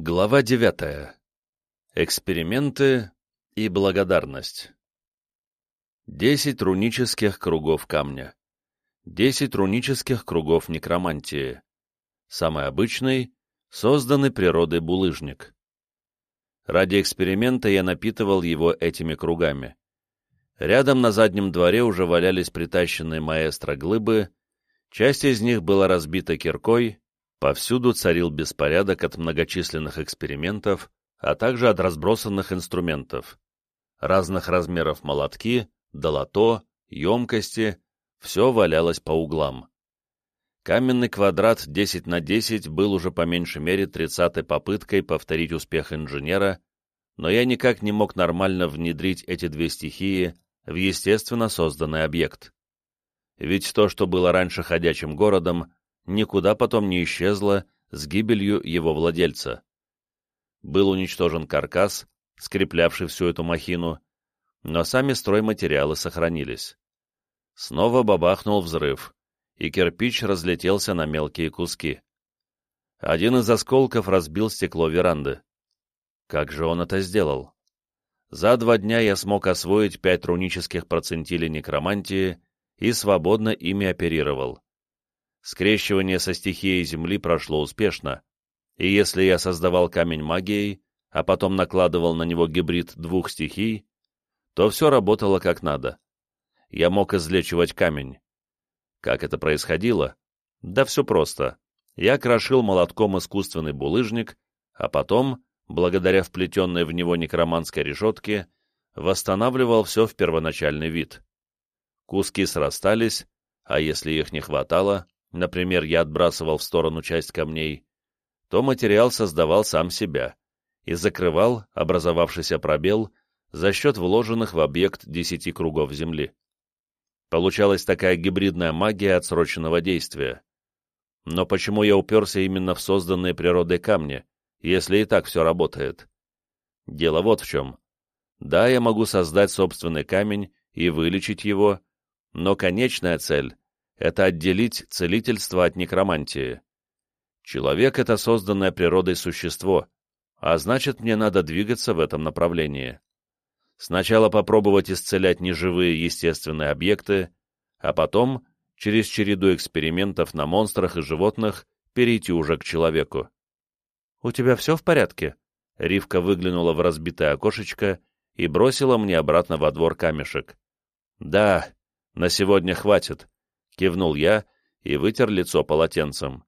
Глава девятая. Эксперименты и благодарность. Десять рунических кругов камня. Десять рунических кругов некромантии. Самый обычный, созданный природой булыжник. Ради эксперимента я напитывал его этими кругами. Рядом на заднем дворе уже валялись притащенные маэстро глыбы, часть из них была разбита киркой, Повсюду царил беспорядок от многочисленных экспериментов, а также от разбросанных инструментов. Разных размеров молотки, долото, емкости — все валялось по углам. Каменный квадрат 10 на 10 был уже по меньшей мере 30-й попыткой повторить успех инженера, но я никак не мог нормально внедрить эти две стихии в естественно созданный объект. Ведь то, что было раньше ходячим городом, никуда потом не исчезла с гибелью его владельца. Был уничтожен каркас, скреплявший всю эту махину, но сами стройматериалы сохранились. Снова бабахнул взрыв, и кирпич разлетелся на мелкие куски. Один из осколков разбил стекло веранды. Как же он это сделал? За два дня я смог освоить пять рунических процентилей некромантии и свободно ими оперировал. Скрещивание со стихией Земли прошло успешно, и если я создавал камень магией, а потом накладывал на него гибрид двух стихий, то все работало как надо. Я мог излечивать камень. Как это происходило? Да все просто. Я крошил молотком искусственный булыжник, а потом, благодаря вплетенной в него некроманской решетке, восстанавливал все в первоначальный вид. Куски срастались, а если их не хватало, например, я отбрасывал в сторону часть камней, то материал создавал сам себя и закрывал образовавшийся пробел за счет вложенных в объект десяти кругов Земли. Получалась такая гибридная магия отсроченного действия. Но почему я уперся именно в созданные природой камни, если и так все работает? Дело вот в чем. Да, я могу создать собственный камень и вылечить его, но конечная цель это отделить целительство от некромантии. Человек — это созданное природой существо, а значит, мне надо двигаться в этом направлении. Сначала попробовать исцелять неживые естественные объекты, а потом, через череду экспериментов на монстрах и животных, перейти уже к человеку. «У тебя все в порядке?» Ривка выглянула в разбитое окошечко и бросила мне обратно во двор камешек. «Да, на сегодня хватит», Кивнул я и вытер лицо полотенцем.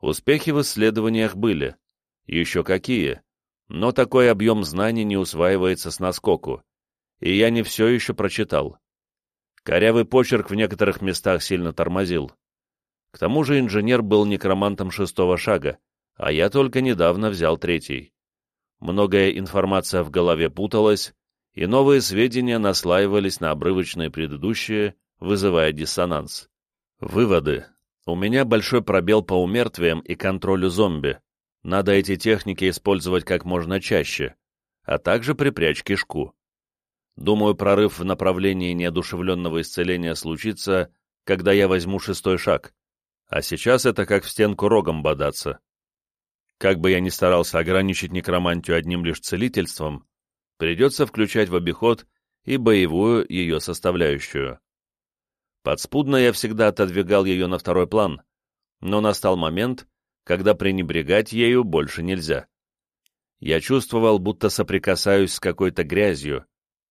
Успехи в исследованиях были. Еще какие. Но такой объем знаний не усваивается с наскоку. И я не все еще прочитал. Корявый почерк в некоторых местах сильно тормозил. К тому же инженер был некромантом шестого шага, а я только недавно взял третий. Многое информация в голове путалась, и новые сведения наслаивались на обрывочные предыдущие, вызывая диссонанс. Выводы. У меня большой пробел по умертвиям и контролю зомби. Надо эти техники использовать как можно чаще, а также припрячь кишку. Думаю, прорыв в направлении неодушевленного исцеления случится, когда я возьму шестой шаг. А сейчас это как в стенку рогом бодаться. Как бы я ни старался ограничить некромантию одним лишь целительством, придется включать в обиход и боевую ее составляющую. Подспудно я всегда отодвигал ее на второй план, но настал момент, когда пренебрегать ею больше нельзя. Я чувствовал, будто соприкасаюсь с какой-то грязью,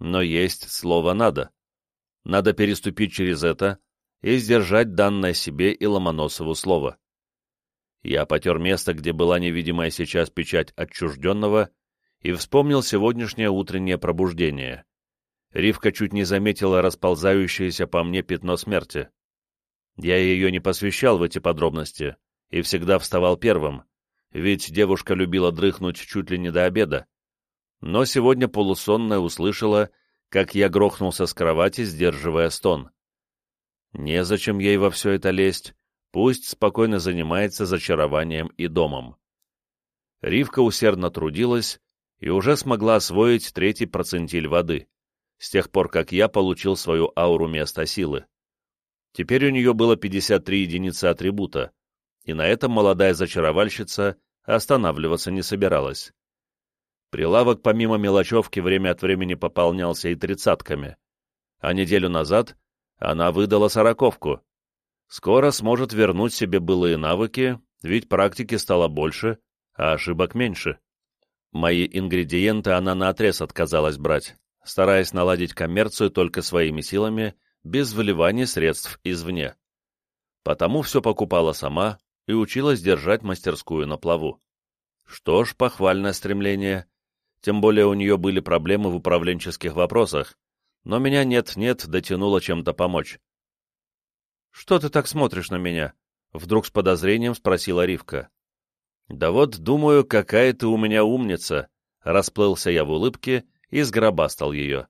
но есть слово «надо». Надо переступить через это и сдержать данное себе и Ломоносову слово. Я потер место, где была невидимая сейчас печать отчужденного, и вспомнил сегодняшнее утреннее пробуждение. Ривка чуть не заметила расползающееся по мне пятно смерти. Я ее не посвящал в эти подробности и всегда вставал первым, ведь девушка любила дрыхнуть чуть ли не до обеда. Но сегодня полусонная услышала, как я грохнулся с кровати, сдерживая стон. Незачем ей во все это лезть, пусть спокойно занимается зачарованием и домом. Ривка усердно трудилась и уже смогла освоить третий процентиль воды с тех пор, как я получил свою ауру места силы. Теперь у нее было 53 единицы атрибута, и на этом молодая зачаровальщица останавливаться не собиралась. Прилавок помимо мелочевки время от времени пополнялся и тридцатками, а неделю назад она выдала сороковку. Скоро сможет вернуть себе былые навыки, ведь практики стало больше, а ошибок меньше. Мои ингредиенты она наотрез отказалась брать, стараясь наладить коммерцию только своими силами, без выливания средств извне. Потому все покупала сама и училась держать мастерскую на плаву. Что ж, похвальное стремление. Тем более у нее были проблемы в управленческих вопросах, но меня нет-нет дотянуло чем-то помочь. «Что ты так смотришь на меня?» — вдруг с подозрением спросила Ривка. «Да вот, думаю, какая ты у меня умница!» — расплылся я в улыбке и сгробастал ее.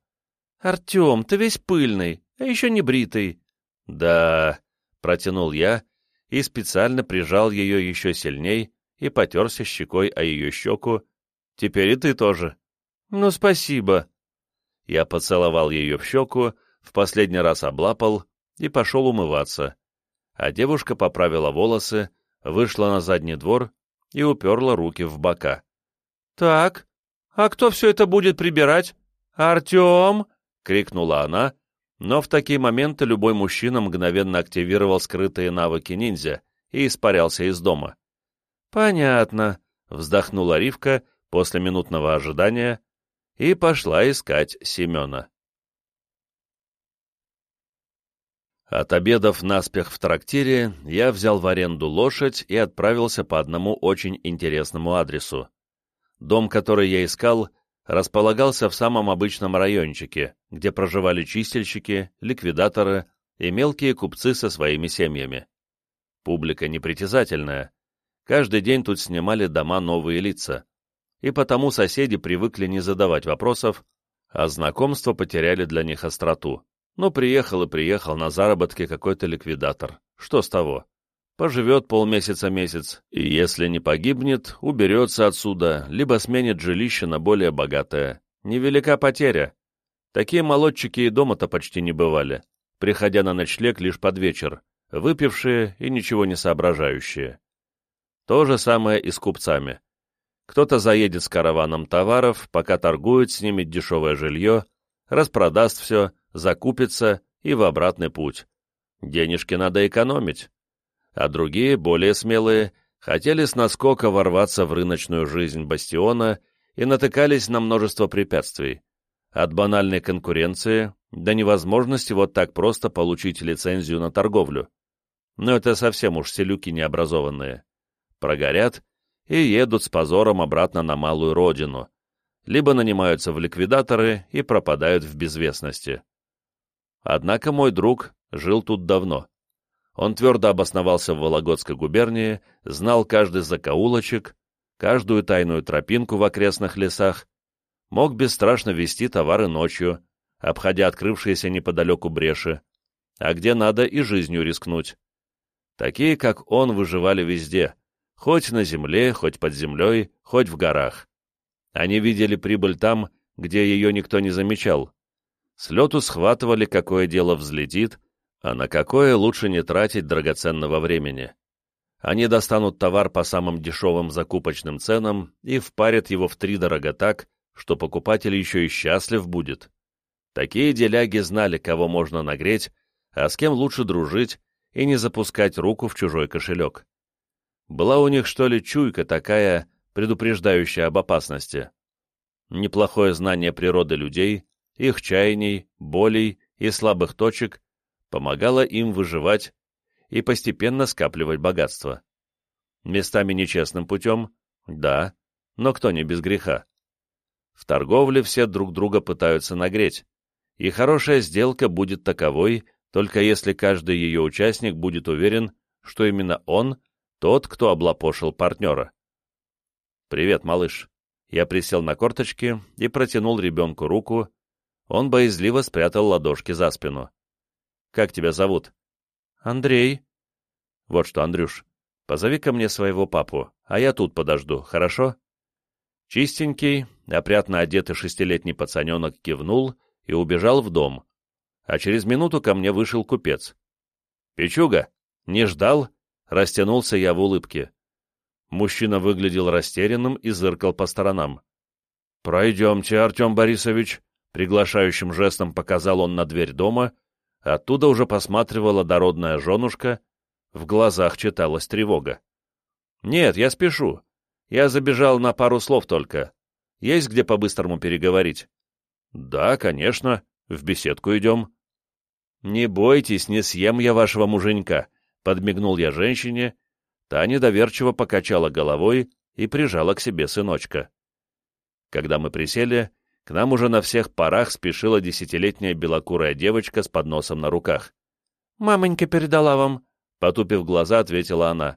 «Артем, ты весь пыльный, а еще не бритый». «Да...» — протянул я и специально прижал ее еще сильней и потерся щекой о ее щеку. «Теперь и ты тоже». «Ну, спасибо». Я поцеловал ее в щеку, в последний раз облапал и пошел умываться. А девушка поправила волосы, вышла на задний двор и уперла руки в бока. «Так, а кто все это будет прибирать? Артем!» — крикнула она, но в такие моменты любой мужчина мгновенно активировал скрытые навыки ниндзя и испарялся из дома. «Понятно», — вздохнула Ривка после минутного ожидания и пошла искать Семена. От обедов наспех в трактире я взял в аренду лошадь и отправился по одному очень интересному адресу. Дом, который я искал, располагался в самом обычном райончике, где проживали чистильщики, ликвидаторы и мелкие купцы со своими семьями. Публика непритязательная. Каждый день тут снимали дома новые лица. И потому соседи привыкли не задавать вопросов, а знакомства потеряли для них остроту. Ну, приехал и приехал на заработки какой-то ликвидатор. Что с того? Поживет полмесяца-месяц, и если не погибнет, уберется отсюда, либо сменит жилище на более богатое. Невелика потеря. Такие молодчики и дома-то почти не бывали, приходя на ночлег лишь под вечер, выпившие и ничего не соображающие. То же самое и с купцами. Кто-то заедет с караваном товаров, пока торгует, снимет дешевое жилье, распродаст все, закупится и в обратный путь. Денежки надо экономить. А другие, более смелые, хотели с наскока ворваться в рыночную жизнь бастиона и натыкались на множество препятствий. От банальной конкуренции до невозможности вот так просто получить лицензию на торговлю. Но это совсем уж селюки необразованные. Прогорят и едут с позором обратно на малую родину, либо нанимаются в ликвидаторы и пропадают в безвестности. Однако мой друг жил тут давно. Он твердо обосновался в Вологодской губернии, знал каждый закоулочек, каждую тайную тропинку в окрестных лесах, мог бесстрашно вести товары ночью, обходя открывшиеся неподалеку бреши, а где надо и жизнью рискнуть. Такие, как он, выживали везде, хоть на земле, хоть под землей, хоть в горах. Они видели прибыль там, где ее никто не замечал, с лету схватывали, какое дело взлетит, а на какое лучше не тратить драгоценного времени. Они достанут товар по самым дешевым закупочным ценам и впарят его втридорого так, что покупатель еще и счастлив будет. Такие деляги знали, кого можно нагреть, а с кем лучше дружить и не запускать руку в чужой кошелек. Была у них, что ли, чуйка такая, предупреждающая об опасности. Неплохое знание природы людей, их чаяний, болей и слабых точек помогало им выживать и постепенно скапливать богатство. Местами нечестным путем, да, но кто не без греха. В торговле все друг друга пытаются нагреть, и хорошая сделка будет таковой, только если каждый ее участник будет уверен, что именно он тот, кто облапошил партнера. «Привет, малыш». Я присел на корточки и протянул ребенку руку, он боязливо спрятал ладошки за спину. «Как тебя зовут?» «Андрей». «Вот что, Андрюш, позови ко мне своего папу, а я тут подожду, хорошо?» Чистенький, опрятно одетый шестилетний пацаненок кивнул и убежал в дом, а через минуту ко мне вышел купец. «Пичуга, не ждал?» — растянулся я в улыбке. Мужчина выглядел растерянным и зыркал по сторонам. «Пройдемте, Артем Борисович», — приглашающим жестом показал он на дверь дома, оттуда уже посматривала дородная женушка, в глазах читалась тревога. «Нет, я спешу. Я забежал на пару слов только. Есть где по-быстрому переговорить?» «Да, конечно. В беседку идем». «Не бойтесь, не съем я вашего муженька», — подмигнул я женщине. Та недоверчиво покачала головой и прижала к себе сыночка. Когда мы присели, к нам уже на всех парах спешила десятилетняя белокурая девочка с подносом на руках. «Мамонька передала вам», — потупив глаза, ответила она.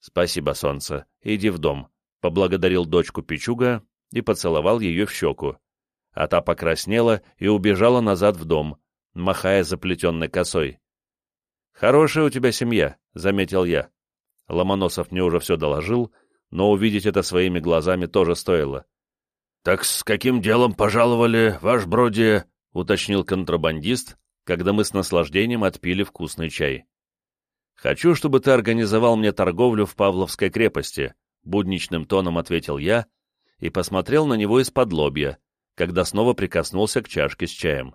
«Спасибо, солнце. Иди в дом», — поблагодарил дочку Пичуга и поцеловал ее в щеку. А та покраснела и убежала назад в дом, махая заплетенной косой. «Хорошая у тебя семья», — заметил я. Ломоносов мне уже все доложил, но увидеть это своими глазами тоже стоило. «Так с каким делом пожаловали, ваш броди?» — уточнил контрабандист, когда мы с наслаждением отпили вкусный чай. «Хочу, чтобы ты организовал мне торговлю в Павловской крепости», — будничным тоном ответил я и посмотрел на него из-под лобья, когда снова прикоснулся к чашке с чаем.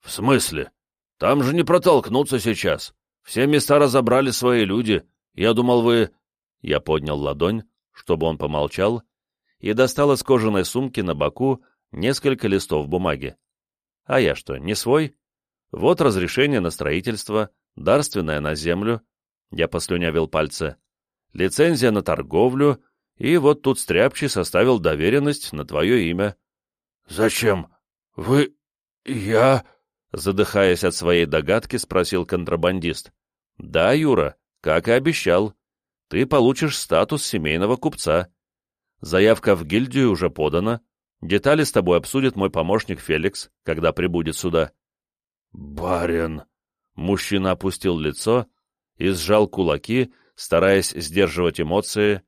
«В смысле? Там же не протолкнуться сейчас. Все места разобрали свои люди. Я думал, вы...» Я поднял ладонь, чтобы он помолчал, и достал из кожаной сумки на боку несколько листов бумаги. «А я что, не свой? Вот разрешение на строительство, дарственная на землю, я послюнявил пальцы, лицензия на торговлю, и вот тут Стряпчий составил доверенность на твое имя. — Зачем? Вы... я... Задыхаясь от своей догадки, спросил контрабандист. — Да, Юра, как и обещал. Ты получишь статус семейного купца. Заявка в гильдию уже подана. Детали с тобой обсудит мой помощник Феликс, когда прибудет сюда. — Барин! Мужчина опустил лицо и сжал кулаки, стараясь сдерживать эмоции,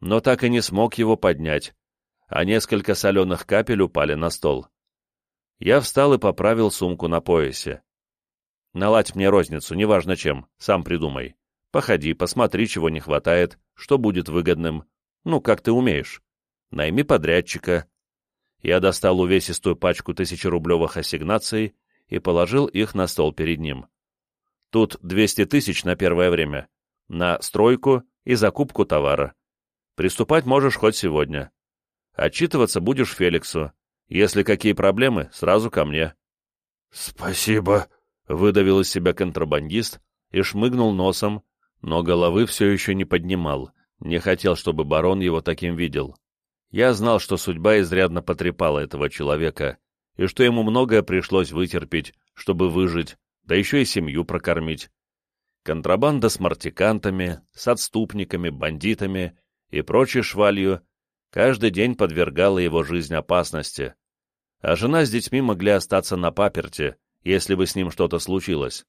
но так и не смог его поднять, а несколько соленых капель упали на стол. Я встал и поправил сумку на поясе. «Наладь мне розницу, неважно чем, сам придумай. Походи, посмотри, чего не хватает, что будет выгодным. Ну, как ты умеешь. Найми подрядчика». Я достал увесистую пачку тысячерублевых ассигнаций и положил их на стол перед ним. Тут 200 тысяч на первое время. На стройку и закупку товара. Приступать можешь хоть сегодня. Отчитываться будешь Феликсу. Если какие проблемы, сразу ко мне. — Спасибо, — выдавил из себя контрабандист и шмыгнул носом, но головы все еще не поднимал, не хотел, чтобы барон его таким видел. Я знал, что судьба изрядно потрепала этого человека, и что ему многое пришлось вытерпеть, чтобы выжить, да еще и семью прокормить. Контрабанда с мартикантами, с отступниками, бандитами и прочей швалью каждый день подвергала его жизнь опасности, а жена с детьми могли остаться на паперте, если бы с ним что-то случилось.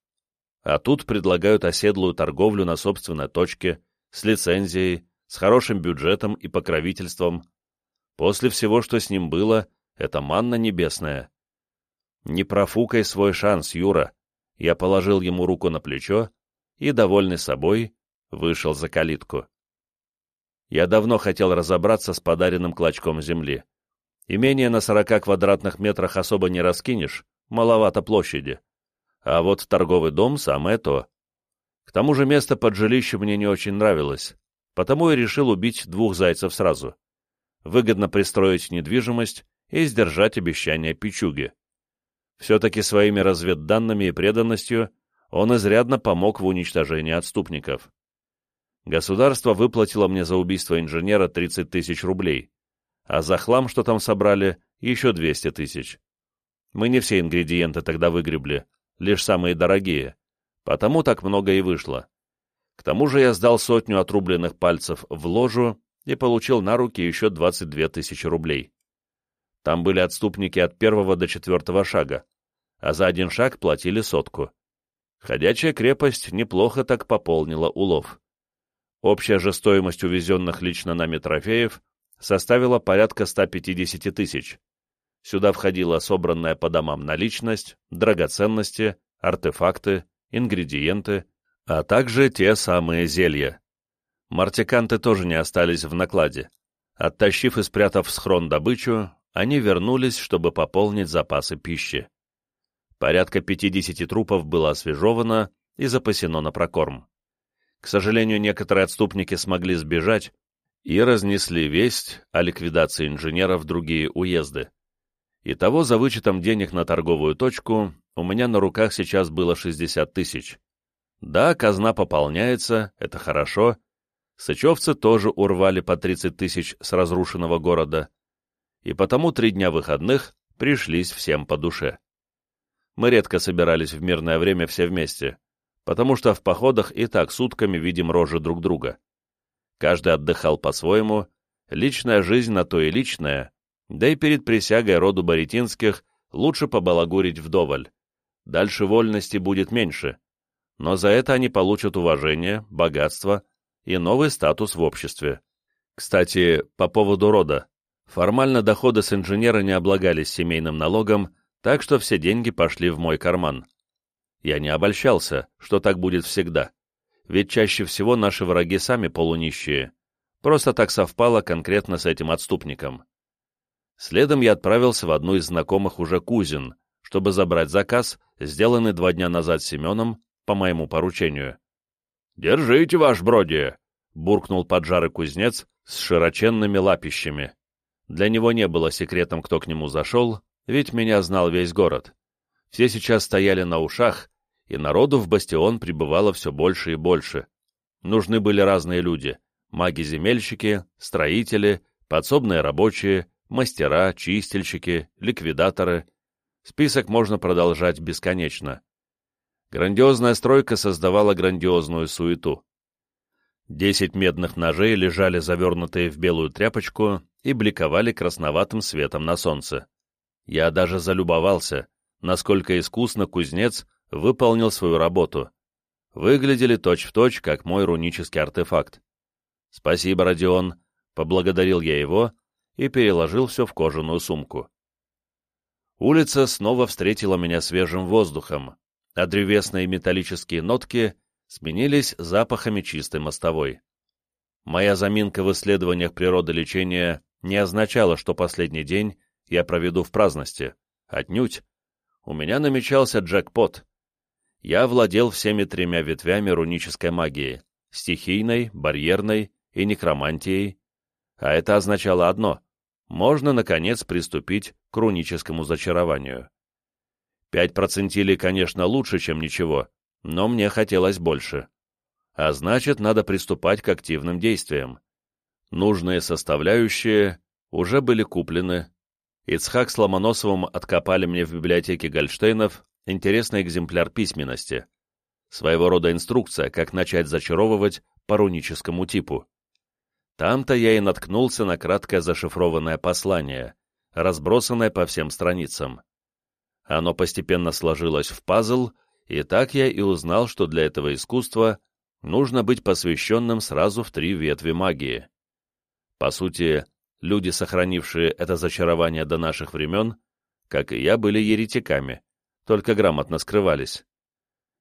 А тут предлагают оседлую торговлю на собственной точке, с лицензией, с хорошим бюджетом и покровительством. После всего, что с ним было, это манна небесная. Не профукай свой шанс, Юра. Я положил ему руку на плечо и, довольный собой, вышел за калитку. Я давно хотел разобраться с подаренным клочком земли. Имение на сорока квадратных метрах особо не раскинешь, маловато площади. А вот торговый дом — самое то. К тому же место под жилищем мне не очень нравилось, потому и решил убить двух зайцев сразу. Выгодно пристроить недвижимость и сдержать обещания пичуги. Все-таки своими разведданными и преданностью он изрядно помог в уничтожении отступников. Государство выплатило мне за убийство инженера 30 тысяч рублей, а за хлам, что там собрали, еще 200 тысяч. Мы не все ингредиенты тогда выгребли, лишь самые дорогие, потому так много и вышло. К тому же я сдал сотню отрубленных пальцев в ложу и получил на руки еще 22 тысячи рублей. Там были отступники от первого до четвертого шага, а за один шаг платили сотку. Ходячая крепость неплохо так пополнила улов. Общая же стоимость увезенных лично нами трофеев составила порядка 150 тысяч. Сюда входила собранная по домам наличность, драгоценности, артефакты, ингредиенты, а также те самые зелья. Мартиканты тоже не остались в накладе. Оттащив и спрятав в схрон добычу, они вернулись, чтобы пополнить запасы пищи. Порядка 50 трупов было освежевано и запасено на прокорм. К сожалению, некоторые отступники смогли сбежать и разнесли весть о ликвидации инженеров в другие уезды. Итого, за вычетом денег на торговую точку, у меня на руках сейчас было 60 тысяч. Да, казна пополняется, это хорошо. Сычевцы тоже урвали по 30 тысяч с разрушенного города. И потому три дня выходных пришлись всем по душе. Мы редко собирались в мирное время все вместе, потому что в походах и так сутками видим рожи друг друга. Каждый отдыхал по-своему, личная жизнь на то и личная, да и перед присягой роду Боретинских лучше побалагурить вдоволь. Дальше вольности будет меньше, но за это они получат уважение, богатство и новый статус в обществе. Кстати, по поводу рода. Формально доходы с инженера не облагались семейным налогом, так что все деньги пошли в мой карман. Я не обольщался, что так будет всегда, ведь чаще всего наши враги сами полунищие. Просто так совпало конкретно с этим отступником. Следом я отправился в одну из знакомых уже кузин, чтобы забрать заказ, сделанный два дня назад Семеном по моему поручению. «Держите, ваш бродие!» — буркнул поджарый кузнец с широченными лапищами. Для него не было секретом, кто к нему зашел, ведь меня знал весь город. Все сейчас стояли на ушах, и народу в бастион прибывало все больше и больше. Нужны были разные люди — маги-земельщики, строители, подсобные рабочие, мастера, чистильщики, ликвидаторы. Список можно продолжать бесконечно. Грандиозная стройка создавала грандиозную суету. Десять медных ножей лежали завернутые в белую тряпочку и бликовали красноватым светом на солнце. Я даже залюбовался, насколько искусно кузнец выполнил свою работу. Выглядели точь-в-точь, точь, как мой рунический артефакт. «Спасибо, Родион», — поблагодарил я его и переложил все в кожаную сумку. Улица снова встретила меня свежим воздухом, а древесные металлические нотки сменились запахами чистой мостовой. Моя заминка в исследованиях природы лечения не означала, что последний день я проведу в праздности. Отнюдь. У меня намечался джекпот. Я владел всеми тремя ветвями рунической магии — стихийной, барьерной и некромантией, а это означало одно — можно, наконец, приступить к руническому зачарованию. Пять процентилей, конечно, лучше, чем ничего, но мне хотелось больше. А значит, надо приступать к активным действиям. Нужные составляющие уже были куплены. Ицхак с Ломоносовым откопали мне в библиотеке Гольштейнов интересный экземпляр письменности. Своего рода инструкция, как начать зачаровывать по руническому типу. Там-то я и наткнулся на краткое зашифрованное послание, разбросанное по всем страницам. Оно постепенно сложилось в пазл, и так я и узнал, что для этого искусства нужно быть посвященным сразу в три ветви магии. По сути, люди, сохранившие это зачарование до наших времен, как и я, были еретиками, только грамотно скрывались.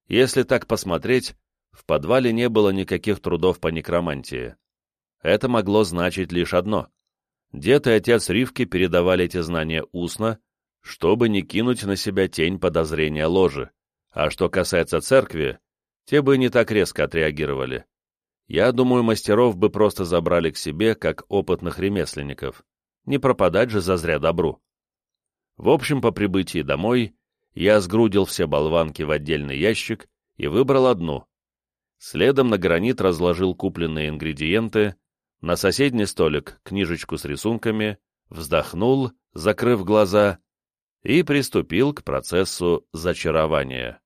Если так посмотреть, в подвале не было никаких трудов по некромантии. Это могло значить лишь одно. Дед и отец Ривки передавали эти знания устно, чтобы не кинуть на себя тень подозрения ложи. А что касается церкви, те бы не так резко отреагировали. Я думаю, мастеров бы просто забрали к себе, как опытных ремесленников. Не пропадать же зазря добру. В общем, по прибытии домой я сгрудил все болванки в отдельный ящик и выбрал одну. Следом на гранит разложил купленные ингредиенты, на соседний столик книжечку с рисунками, вздохнул, закрыв глаза, и приступил к процессу зачарования.